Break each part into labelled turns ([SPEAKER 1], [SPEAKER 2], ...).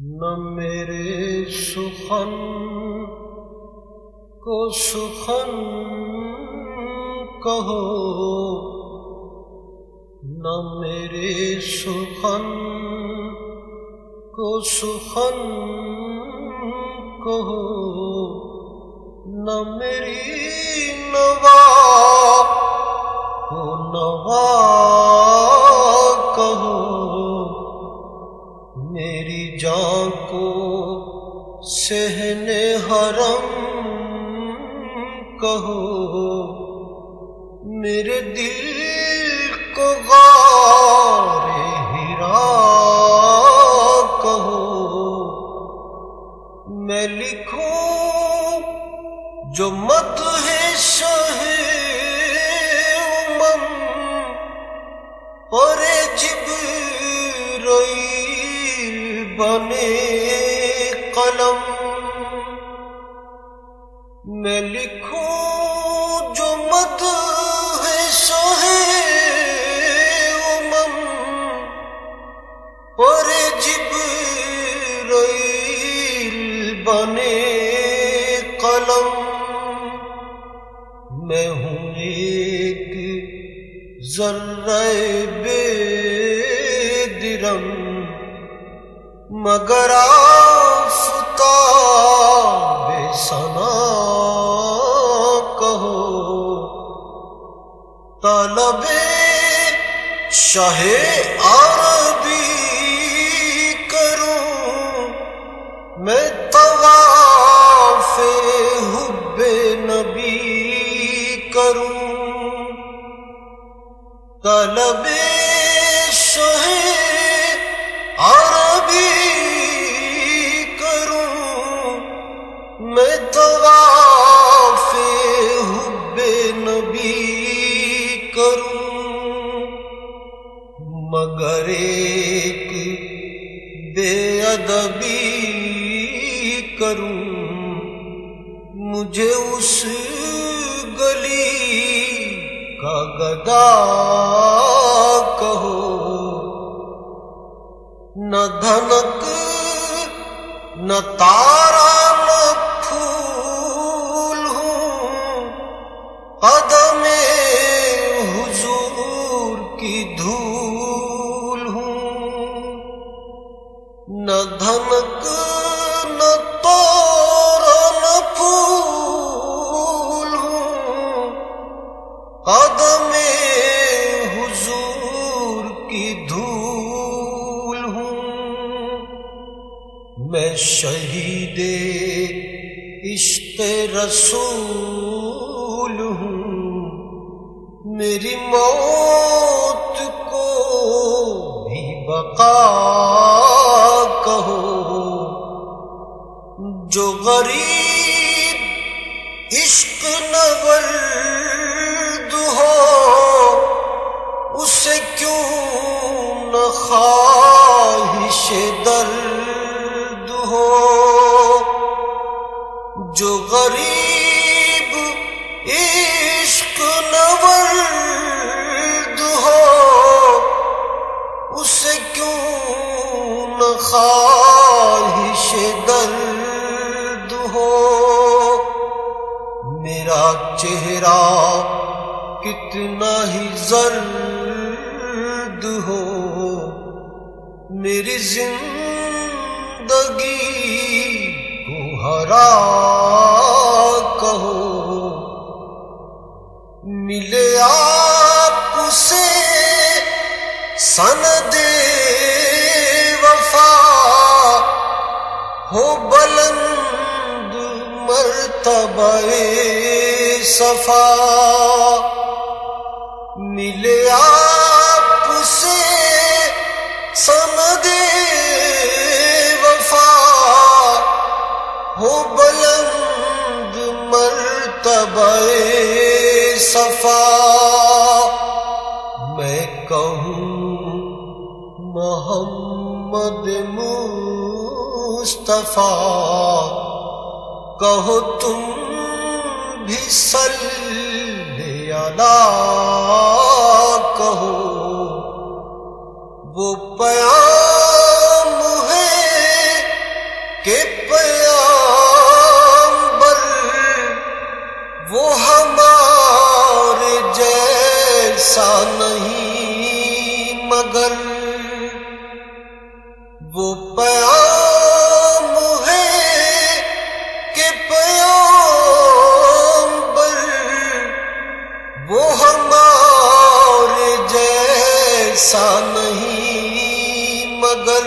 [SPEAKER 1] نہ میرے سخن کو سخن کہو، نہ میرے سخن کو سخن کہو، نہ میری نوا کو نوا میری جان کو سہنے حرم کہو میرے دل کو غار بنے قلم میں لکھوں جو مت ہے شہ امم پر جب بنے قلم میں ہوں ایک ذرہ بے درم مگر آفتا بے سنا کہو۔ طلب شاہ عربی کروں۔ میں طواف حب نبی کروں۔ طلب میں طواف حب نبی کروں، مگر ایک بے ادبی کروں۔ مجھے اس گلی کا گدا کہو۔ نہ دھنک، نہ تارا قدم حضور کی دھول ہوں۔ نہ دھنک، نہ تارا نہ پھول ہوں۔ قدم حضور کی دھول ہوں۔ میں شہید، عشق رسول میری ماں چہرہ کتنا ہی زرد ہو۔ میری زندگی کو ہرا کہو۔ ملے آپ سے سن وفا ہو بلند مرتبہ صفا ملے آپ سے سمد وفا ہو بلند مرتبہ صفا میں کہوں محمد مصطفیٰ کہو تم بھی صلی کہو۔ وہ پیام ہے کہ پیامبر وہ ہمارے جیسا نہیں مگر وہ پیام نہیں، مگر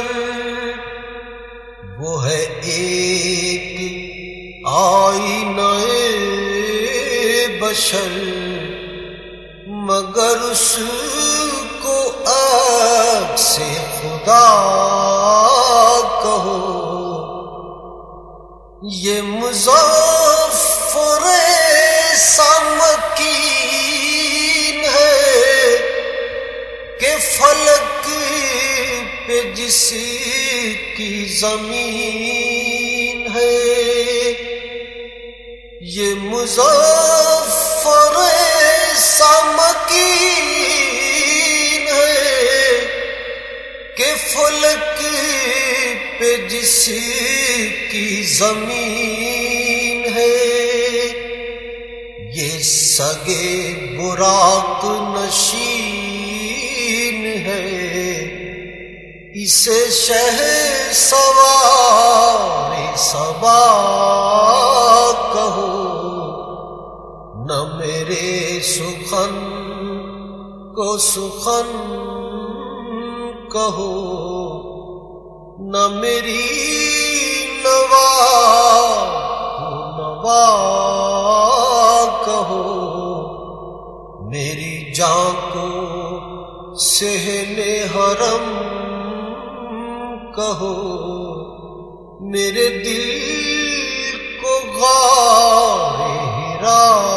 [SPEAKER 1] وہ ہے ایک آئینہ بشر، مگر اس کو آگ سے خدا کہو۔ یہ مظفر جس کی زمین ہے، یہ مظفر سامکین ہے کہ فلک پہ جس کی زمین ہے، یہ سگے براق نشین اسے شہ سوار سبا کہو، نہ میرے سخن کو سخن کہو، نہ میری نوا کو نوا کہو۔ میری جان کو سہل حرم کہو میرے دل کو غار ہرا